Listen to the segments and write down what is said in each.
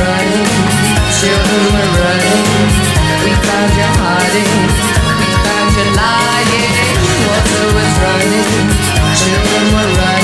running, children were running. We found you hiding, we found you lying. Water was running, children were running.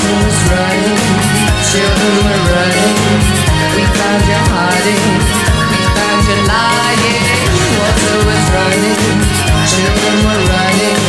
Christmas running, children were running. We found you hiding, we found you lying. Water was running, children were running.